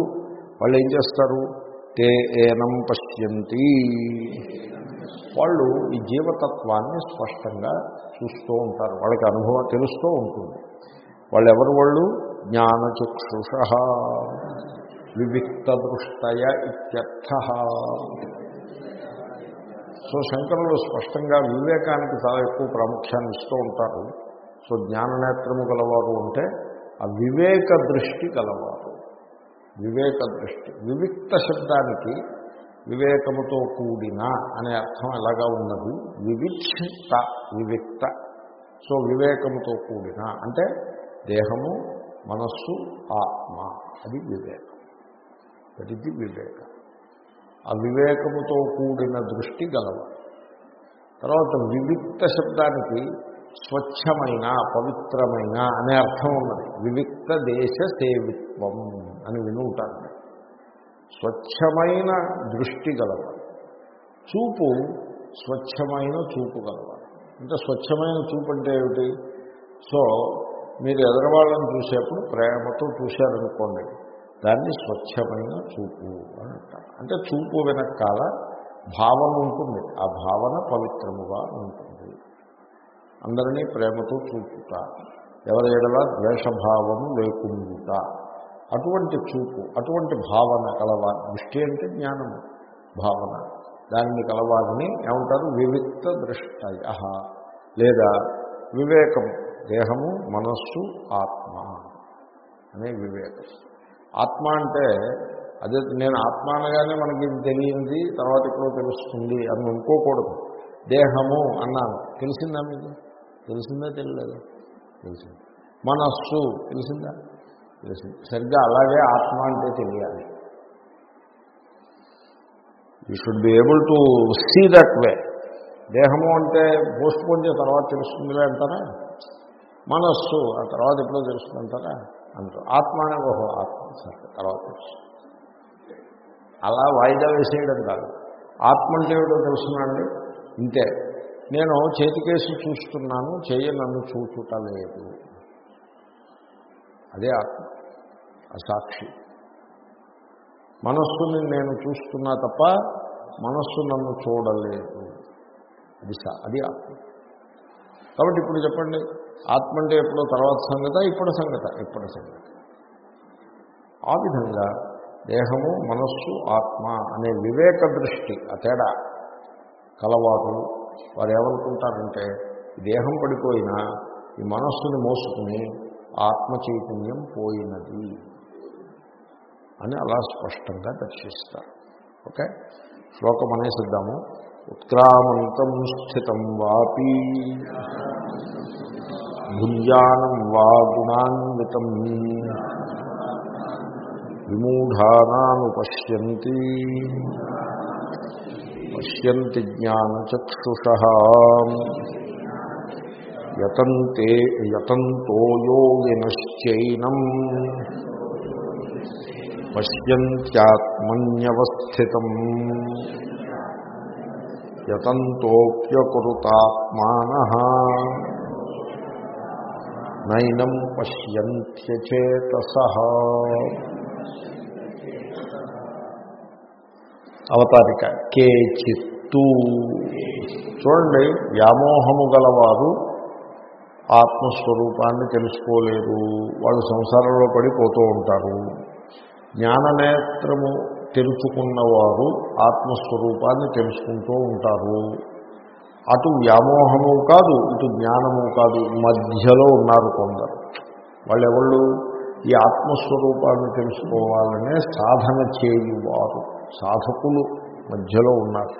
వాళ్ళు ఏం చేస్తారు? తే ఏనం పశ్యంతి. వాళ్ళు ఈ జీవతత్వాన్ని స్పష్టంగా చూస్తూ ఉంటారు. వాళ్ళకి అనుభవం తెలుస్తూ ఉంటుంది. వాళ్ళు ఎవరు వాళ్ళు? జ్ఞానచక్షుష. వివిక్త దృష్టయ ఇత్యర్థ. సో శంకరులు స్పష్టంగా వివేకానికి చాలా ఎక్కువ ప్రాముఖ్యాన్ని ఇస్తూ ఉంటారు. సో జ్ఞాననేత్రము గలవారు అంటే ఆ వివేక దృష్టి గలవారు. వివేక దృష్టి వివిక్త శబ్దానికి వివేకముతో కూడిన అనే అర్థం ఎలాగా ఉన్నది? వివిక్షిత వివిక్త. సో వివేకముతో కూడిన. అంటే దేహము మనస్సు ఆత్మ. అది వివేకం. దట్ ఇది వివేకం. ఆ వివేకముతో కూడిన దృష్టి గలవ తర్వాత వివిక్త శబ్దానికి స్వచ్ఛమైన పవిత్రమైన అనే అర్థం ఉన్నది. వివిక్త దేశ సేవిత్వం అని వినుంటాను స్వచ్ఛమైన దృష్టి గలవారు చూపు స్వచ్ఛమైన చూపు గలవారు అంటే స్వచ్ఛమైన చూపు అంటే ఏమిటి? సో మీరు ఎదరవాళ్ళని చూసేప్పుడు ప్రేమతో చూశారనుకోండి దాన్ని స్వచ్ఛమైన చూపు అని అంటే చూపు వెనకాల భావం ఉంటుంది. ఆ భావన పవిత్రముగా ఉంటుంది. అందరినీ ప్రేమతో చూపుట ఎవరి ఎడల ద్వేషభావము లేకుండుట అటువంటి చూపు అటువంటి భావన కలవా దృష్టి అంటే జ్ఞానము భావన. దానిని కలవాలని ఏమంటారు? వివిక్త దృష్టయ లేదా వివేకము. దేహము మనస్సు ఆత్మ అనే వివేకం. ఆత్మ అంటే అదే నేను ఆత్మ అనగానే మనకి ఇది తెలియంది తర్వాత ఇప్పుడు తెలుస్తుంది అని అనుకోకూడదు. దేహము అన్నాను. తెలిసిందా మీకు? తెలిసిందా తెలియలేదు? తెలిసింది. మనస్సు తెలిసిందా? తెలిసింది. సరిగ్గా అలాగే ఆత్మ అంటే తెలియాలి. You should be able to see that way దేహము అంటే పోస్ట్ పోన్ చేసిన తర్వాత తెలుస్తుందిలే అంటారా? మనస్సు ఆ తర్వాత ఎప్పుడో తెలుసుకుంటారా? అంటారు ఆత్మ అనే ఓహో ఆత్మ సరే తర్వాత అలా వాయిదా వేసేయడం కాదు. ఆత్మ అంటే ఏమిటో తెలుసునండి ఇంతే. నేను చేతికేసి చూస్తున్నాను చేయ నన్ను చూచుటలేదు. అదే ఆత్మ అసాక్షి మనస్సుని నేను చూస్తున్నా తప్ప మనస్సు నన్ను చూడలేదు. అది అది ఆత్మ. కాబట్టి ఇప్పుడు చెప్పండి ఆత్మ అంటే ఎప్పుడో తర్వాత సంగత ఇప్పుడు సంగత ఇప్పుడు సంగత. ఆ విధంగా దేహము మనస్సు ఆత్మ అనే వివేక దృష్టి ఆ తేడా కలవారు వారు ఏమనుకుంటారంటే దేహం పడిపోయినా ఈ మనస్సుని మోసుకుని ఆత్మ చైతన్యం పోయినది అని అలా స్పష్టంగా దర్శిస్తారు. ఓకే? శ్లోకం అనేసిద్దాము. ఉత్క్రామంతం స్థితం వాపి. భుంజానం వా గుణాన్వితం. విమూఢానానుపశ్యంతి. పశ్యంతి జ్ఞానచక్షుష. యతంతే యతంతో యోగినశ్చైనం. పశ్యంత్యాత్మన్యవస్థితం. యతంతోప్యకృతాత్మాన నైనం పశ్యంత్యచేతస అవతారిక. కేచిత్తు. చూడండి వ్యామోహము గలవారు ఆత్మస్వరూపాన్ని తెలుసుకోలేరు. వాళ్ళు సంసారంలో పడిపోతూ ఉంటారు. జ్ఞాననేత్రము తెలుసుకున్నవారు ఆత్మస్వరూపాన్ని తెలుసుకుంటూ ఉంటారు. అటు వ్యామోహము కాదు ఇటు జ్ఞానము కాదు మధ్యలో ఉన్నారు కొందరు. వాళ్ళెవళ్ళు? ఈ ఆత్మస్వరూపాన్ని తెలుసుకోవాలనే సాధన చేయువారు సాధకులు మధ్యలో ఉన్నారు.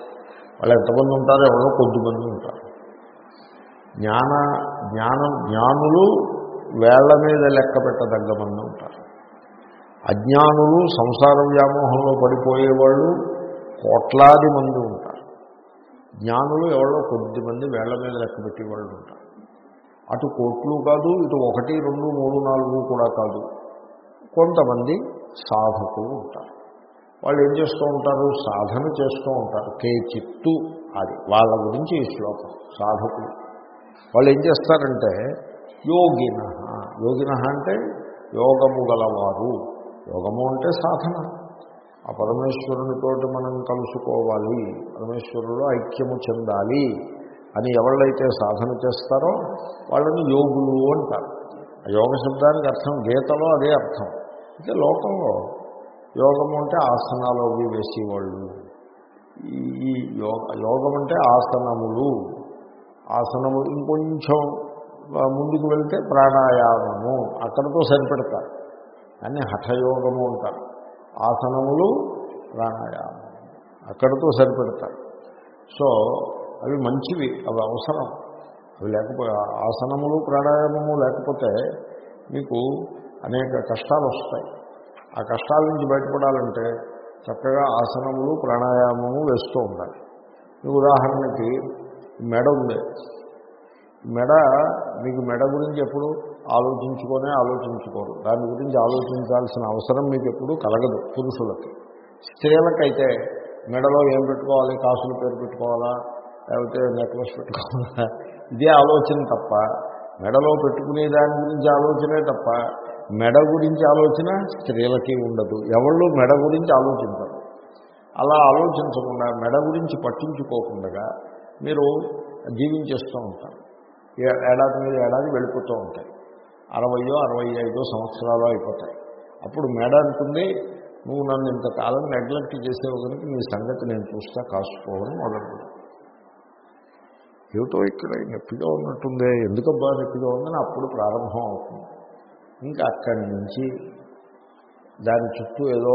వాళ్ళు ఎంతమంది ఉంటారో ఎవరో కొద్దిమంది ఉంటారు. జ్ఞాన జ్ఞానం జ్ఞానులు వేళ్ళ మీద లెక్క పెట్టదగ్గ మంది ఉంటారు. అజ్ఞానులు సంసార వ్యామోహంలో పడిపోయేవాళ్ళు కోట్లాది మంది ఉంటారు. జ్ఞానులు ఎవరో కొద్ది మంది వేళ్ళ మీద లెక్క పెట్టేవాళ్ళు ఉంటారు. అటు కోట్లు కాదు ఇటు ఒకటి రెండు మూడు నాలుగు కూడా కాదు. కొంతమంది సాధకులు ఉంటారు. వాళ్ళు ఏం చేస్తూ ఉంటారు? సాధన చేస్తూ ఉంటారు. కే చిత్తు అది వాళ్ళ గురించి ఈ శ్లోకం సాధకులు. వాళ్ళు ఏం చేస్తారంటే యోగిన. యోగిన అంటే యోగము గలవారు. యోగము అంటే సాధన. ఆ పరమేశ్వరునితోటి మనం కలుసుకోవాలి పరమేశ్వరుడు ఐక్యము చెందాలి అని ఎవళ్ళైతే సాధన చేస్తారో వాళ్ళని యోగులు అంటారు. ఆ యోగ శబ్దానికి అర్థం గీతలో అదే అర్థం. అయితే లోకంలో యోగము అంటే ఆసనాలు అవి వేసేవాళ్ళు. ఈ యోగ యోగం అంటే ఆసనములు. ఆసనము ఇంకొంచెం ముందుకు వెళ్తే ప్రాణాయామము. అక్కడితో సరిపెడతారు. అని హఠయోగము అంటారు. ఆసనములు ప్రాణాయామం. అక్కడితో సరిపెడతారు. సో అవి మంచివి అవి అవసరం. అవి లేకపోతే ఆసనములు ప్రాణాయామము లేకపోతే మీకు అనేక కష్టాలు వస్తాయి ఆ కష్టాల నుంచి బయటపడాలంటే చక్కగా ఆసనములు ప్రాణాయామము వేస్తూ ఉండాలి. మీకు ఉదాహరణకి మెడ ఉంది. మెడ మీకు మెడ గురించి ఎప్పుడు ఆలోచించుకొనే ఆలోచించుకోరు. దాని గురించి ఆలోచించాల్సిన అవసరం మీకు ఎప్పుడూ కలగదు పురుషులకి. స్త్రీలకైతే మెడలో ఏం పెట్టుకోవాలి కాసులు పేరు పెట్టుకోవాలా లేకపోతే నెక్లెస్ పెట్టుకోవాలా ఇదే ఆలోచన తప్ప మెడలో పెట్టుకునే దాని గురించి ఆలోచనే తప్ప మెడ గురించి ఆలోచన స్త్రీలకి ఉండదు. ఎవళ్ళు మెడ గురించి ఆలోచించరు. అలా ఆలోచించకుండా మెడ గురించి పట్టించుకోకుండా మీరు జీవించేస్తూ ఉంటారు. ఏ- ఏడాది మీద ఏడాది వెళ్ళిపోతూ ఉంటాయి అరవయో అరవై ఐదో సంవత్సరాలు అయిపోతాయి. అప్పుడు మేడ అంటుంది నువ్వు నన్ను ఇంతకాలం నెగ్లెక్ట్ చేసేవు కనుక నీ సంగతి నేను చూస్తా కాసుకోవడం మొదలు ఏమిటో ఇక్కడ నొప్పిగా ఉన్నట్టుందే. ఎందుకబ్బా నొప్పిగా ఉందని అప్పుడు ప్రారంభం అవుతుంది. ఇంకా అక్కడి నుంచి దాని చుట్టూ ఏదో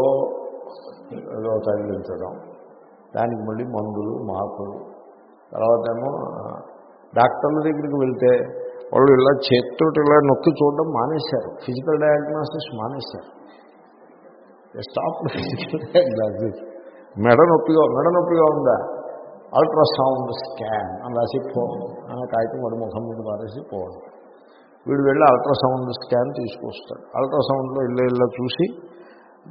ఏదో తగిలించడం దానికి మళ్ళీ మందులు మార్పులు తర్వాత ఏమో డాక్టర్ల దగ్గరికి వెళ్తే వాళ్ళు ఇలా చేతితోటి ఇలా నొక్కి చూడడం మానేశారు. ఫిజికల్ డయాగ్నోసిస్ మానేశారు. స్టాప్ ఫిజికల్ డయాగ్నోసిస్ మెడ నొప్పిగా మెడ నొప్పిగా ఉందా? అల్ట్రాసౌండ్ స్కాన్ అని రాసి పోవడం అని కాగితం వాడు ముఖం మీద పారేసి పోవడం వీడు వెళ్ళి అల్ట్రాసౌండ్ స్కాన్ తీసుకొస్తాడు. అల్ట్రాసౌండ్లో ఇళ్ళ ఇళ్ళ చూసి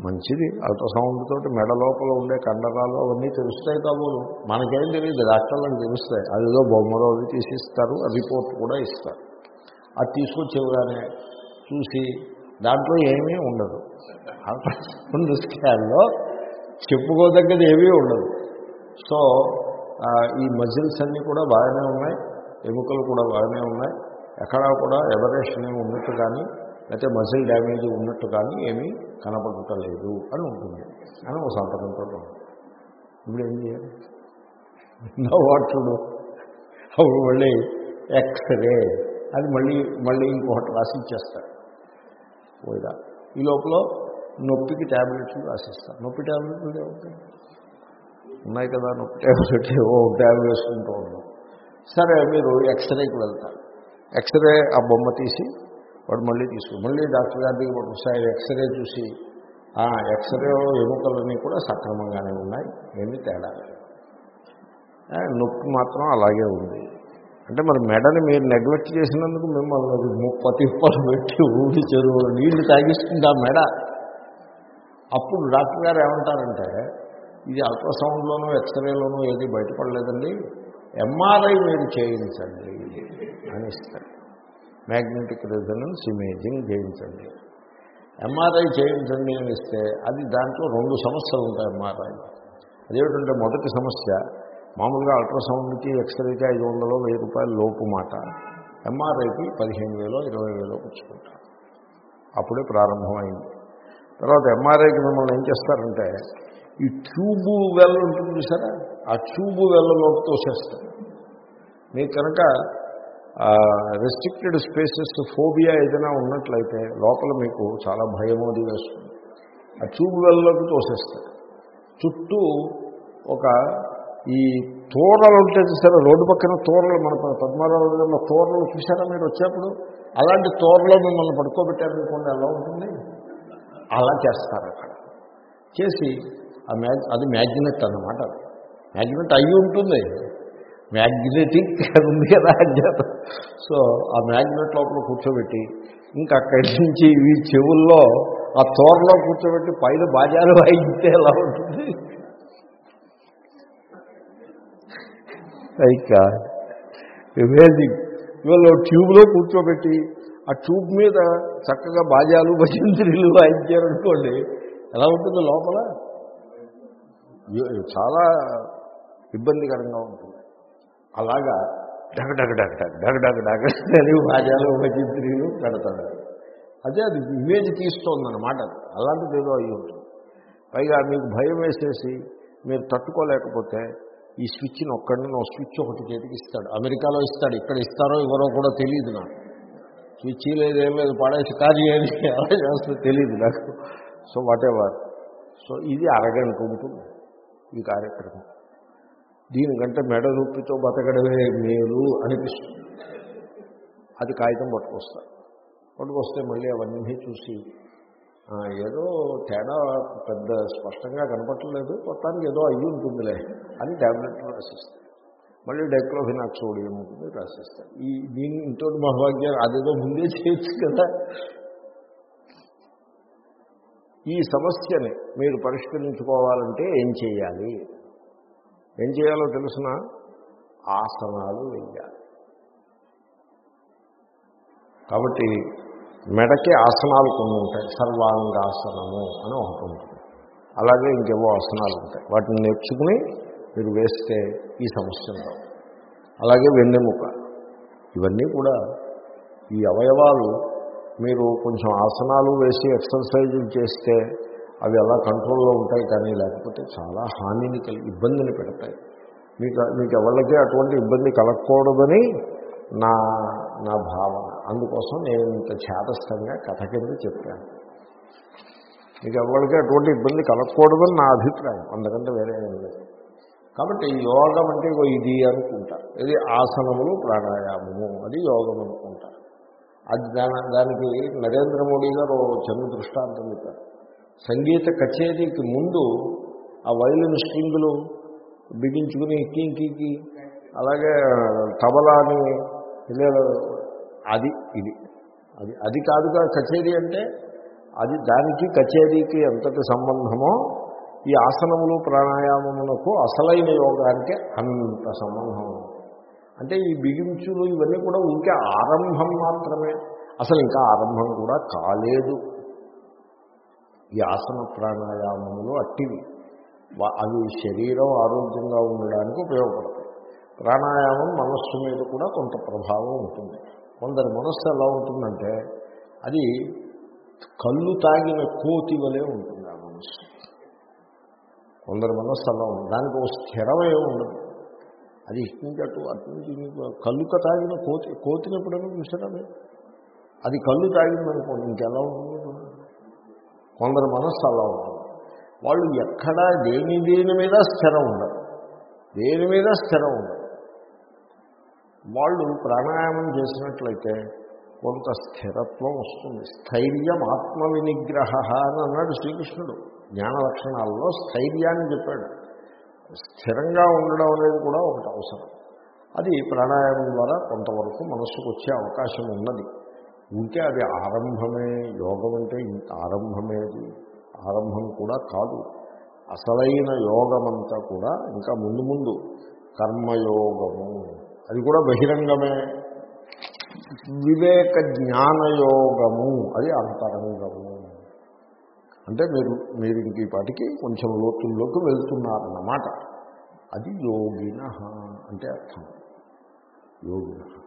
మంచిది. అల్ట్రాసౌండ్ తోటి మెడ లోపల ఉండే కండరాలు అవన్నీ తెలుస్తాయి కాబోలు మనకేం తెలియదు డాక్టర్లకు తెలుస్తాయి. అదేదో బొమ్మలో అవి తీసిస్తారు. రిపోర్ట్ కూడా ఇస్తారు. అది తీసుకొచ్చేవగానే చూసి దాంట్లో ఏమీ ఉండదు. అల్ట్రాసౌండ్ స్కాన్లో చెప్పుకోదగ్గది ఏమీ ఉండదు. సో ఈ మజిల్స్ అన్నీ కూడా బాగానే ఉన్నాయి. ఎముకలు కూడా బాగానే ఉన్నాయి. ఎక్కడా కూడా ఎవరేషన్ ఏమి ఉన్నట్టు కానీ లేకపోతే మజిల్ డ్యామేజ్ ఉన్నట్టు కానీ ఏమీ కనపడటలేదు అని ఉంటుంది. అని ఒక సంతకంతో ఇప్పుడు ఏం చేయాలి? నా చూడు అప్పుడు మళ్ళీ ఎక్స్రే అది మళ్ళీ మళ్ళీ ఇంకొకటి రాసి ఇచ్చేస్తారు పోయిదా. ఈ లోపల నొప్పికి ట్యాబ్లెట్లు రాసిస్తారు నొప్పి ట్యాబ్లెట్లు ఏముంటాయి ఉన్నాయి కదా నొప్పి ట్యాబ్లెట్ ఓ ట్యాబ్ వేసుకుంటూ ఉన్నాం. సరే మీరు ఎక్స్రేకి వెళ్తారు. ఎక్స్రే ఆ బొమ్మ తీసి వాడు మళ్ళీ తీసుకు. మళ్ళీ డాక్టర్ గారి దగ్గర ఒకసారి ఎక్స్రే చూసి ఆ ఎక్స్రేలో ఎముకలన్నీ కూడా సక్రమంగానే ఉన్నాయి. ఏమీ తేడా నొప్పి మాత్రం అలాగే ఉంది. అంటే మరి మెడని మీరు నెగ్లెక్ట్ చేసినందుకు మిమ్మల్ని అది ముప్పై ఉప్పలు పెట్టి ఊడి చెరువు నీళ్ళు తాగిస్తుంది ఆ మెడ. అప్పుడు డాక్టర్ గారు ఏమంటారంటే ఇది అల్ట్రాసౌండ్లోనూ ఎక్స్రేలోనూ ఏది బయటపడలేదండి. ఎంఆర్ఐ మీరు చేయించండి అని ఇస్తారు. మ్యాగ్నెటిక్ రెజనెన్స్ ఇమేజింగ్ చేయించండి. ఎంఆర్ఐ చేయించండి అని ఇస్తే అది దాంట్లో రెండు సమస్యలు ఉంటాయి ఎంఆర్ఐ అదేమిటంటే మొదటి సమస్య మామూలుగా అల్ట్రాసౌండ్కి ఎక్స్రేకి ఐదు వందలు వెయ్యి రూపాయల లోపు మాట. ఎంఆర్ఐకి పదిహేను వేలో ఇరవై వేలో పుచ్చుకుంటారు అప్పుడే ప్రారంభమైంది. తర్వాత ఎంఆర్ఐకి మిమ్మల్ని ఏం చేస్తారంటే ఈ ట్యూబు వెల్ ఉంటుంది సరే ఆ ట్యూబు వెల్లలోకి తోసేస్తారు. మీకు కనుక రెస్ట్రిక్టెడ్ స్పేసెస్ ఫోబియా ఏదైనా ఉన్నట్లయితే లోపల మీకు చాలా భయమోది వేస్తుంది. ఆ ట్యూబ్ వెల్లోకి తోసేస్తారు. చుట్టూ ఒక ఈ తోరలు ఉంటే చూసారా రోడ్డు పక్కన తోరలు మన పద్మారావు నగర్లో తోరలు చూసారా మీరు వచ్చేప్పుడు? అలాంటి తోరలో మిమ్మల్ని పడుకోబెట్టారనుకోండి ఎలా ఉంటుంది? అలా చేస్తారు అక్కడ. చేసి ఆ మ్యాగ్ అది మ్యాగ్నెట్ అన్నమాట మ్యాగ్నెట్ అయి ఉంటుంది. మ్యాగ్నెటిక్ ఉంది కదా అజ్ఞాతం సో ఆ మ్యాగ్నెట్ లోపల కూర్చోబెట్టి ఇంకా అక్కడి నుంచి ఈ చెవుల్లో ఆ తోరలో కూర్చోబెట్టి పైన బాజాలు వాయిస్తే ఎలా ఉంటుంది? లైక్ అమేజింగ్ ఇవాళ ట్యూబ్లో కూర్చోబెట్టి ఆ ట్యూబ్ మీద చక్కగా బాజాలు భజంత్రులు వాయించారనుకోండి ఎలా ఉంటుంది లోపల? చాలా ఇబ్బందికరంగా ఉంటుంది. అలాగా డగ డగ డగ డగ డగ డగ అని బాజాలు భజంత్రులు పెడతాడు. అదే అది ఇమేజ్ తీస్తోందన్నమాట అది. అలాంటిది ఏదో అయ్యి ఉంటుంది. పైగా మీకు భయం వేసేసి మీరు తట్టుకోలేకపోతే ఈ స్విచ్ నొక్కండి నువ్వు స్విచ్ ఒకటి చేతికి ఇస్తాడు. అమెరికాలో ఇస్తాడు. ఇక్కడ ఇస్తారో ఎవరో కూడా తెలియదు నాకు. స్విచ్ లేదు ఏం లేదు పడేసి కాదు ఏది ఎలా చేస్తుందో తెలియదు నాకు. సో వాట్ ఎవర్ సో ఇది అరగంట ఉంటుంది ఈ కార్యక్రమం. దీనికంటే మెడ నొప్పితో బతకడమే మేలు అనిపిస్తుంది. అది కాగితం పట్టుకొస్తారు పట్టుకొస్తే మళ్ళీ అవన్నీ చూసి ఏదో తేడా పెద్ద స్పష్టంగా కనపట్టలేదు మొత్తానికి ఏదో అయ్యి ఉంటుందిలే అని ట్యాబ్లెట్లు రాసిస్తాయి మళ్ళీ డైక్లోఫినాక్ సోడియం ఉంటుంది రాసిస్తాయి ఈ దీని ఇంతో మహభాగ్యం అదేదో ముందే చేయొచ్చు కదా. ఈ సమస్యని మీరు పరిష్కరించుకోవాలంటే ఏం చేయాలి? ఏం చేయాలో తెలుసిన? ఆసనాలు వేయాలి. కాబట్టి మెడకి ఆసనాలు కొన్ని ఉంటాయి. సర్వాంగాసనము అని ఒకటి ఉంటుంది. అలాగే ఇంకేవో ఆసనాలు ఉంటాయి. వాటిని నేర్చుకుని మీరు వేస్తే ఈ సమస్య అలాగే వెన్నెముక. ఇవన్నీ కూడా ఈ అవయవాలు మీరు కొంచెం ఆసనాలు వేసి ఎక్సర్సైజులు చేస్తే అవి అలా కంట్రోల్లో ఉంటాయి కానీ లేకపోతే చాలా హానిని కలిగి ఇబ్బందిని పెడతాయి. మీకు మీకు ఎవరికి అటువంటి ఇబ్బంది కలగకూడదని నా నా భావన. అందుకోసం నేను ఇంత చేతస్థంగా కథ కింద చెప్పాను. మీకు ఎవరికి అటువంటి ఇబ్బంది కలగకూడదని నా అభిప్రాయం. అందుకంటే వేరే ఏం లేదు. కాబట్టి యోగం అంటే ఇది అనుకుంటారు ఇది ఆసనములు ప్రాణాయామము. అది యోగం అనుకుంటారు అది దాని దానికి నరేంద్ర మోడీ గారు ఓ చిన్న దృష్టాంతం చెప్పారు. సంగీత కచేరీకి ముందు ఆ వైలిన్ స్ట్రింగులు బిగించుకుని కీకి అలాగే తబలాని అది ఇది. అది అది కాదుగా కచేరీ అంటే? అది దానికి కచేరీకి ఎంతటి సంబంధమో ఈ ఆసనములు ప్రాణాయామమునకు అసలైన యోగానికి అంత సంబంధం. అంటే ఈ బిగించులు ఇవన్నీ కూడా ఇంకా ఆరంభం మాత్రమే. అసలు ఇంకా ఆరంభం కూడా కాలేదు. ఈ ఆసన ప్రాణాయామములు అట్టివి. అవి శరీరం ఆరోగ్యంగా ఉండడానికి ఉపయోగపడతాయి. ప్రాణాయామం మనస్సు మీద కూడా కొంత ప్రభావం ఉంటుంది. కొందరి మనస్సు ఎలా ఉంటుందంటే అది కళ్ళు తాగిన కోతి వలె ఉంటుంది ఆ మనస్సు. కొందరి మనస్సు అలా ఉంటుంది దానికి ఒక స్థిరమే ఉండదు. అది ఇటు అటు కళ్ళుక తాగిన కోతి కోతిని ఎప్పుడైనా చూసారా అది కళ్ళు తాగింది అనుకోండి ఇంకెలా ఉంటుంది? కొందరి మనస్సు అలా ఉంటుంది. వాళ్ళు ఎక్కడా దేని దేని మీద స్థిరం ఉండదు దేని మీద స్థిరం ఉండదు వాళ్ళు ప్రాణాయామం చేసినట్లయితే కొంత స్థిరత్వం వస్తుంది. స్థైర్యం ఆత్మ వినిగ్రహ అని అన్నాడు శ్రీకృష్ణుడు. జ్ఞాన లక్షణాల్లో స్థైర్యాన్ని చెప్పాడు. స్థిరంగా ఉండడం అనేది కూడా ఒకటి అవసరం. అది ప్రాణాయామం ద్వారా కొంతవరకు మనస్సుకు వచ్చే అవకాశం ఉన్నది. ఉంటే అది ఆరంభమే యోగం అంటే ఆరంభమేది ఆరంభమే అది. ఆరంభం కూడా కాదు. అసలైన యోగమంతా కూడా ఇంకా ముందు ముందు కర్మయోగము. అది కూడా బహిరంగమే. వివేక జ్ఞానయోగము. అది అంతరంగము. అంటే మీరు మీరు ఇంక పాటికి కొంచెం లోతుల్లోకి వెళ్తున్నారన్నమాట. అది యోగిన అంటే అర్థం. యోగిన.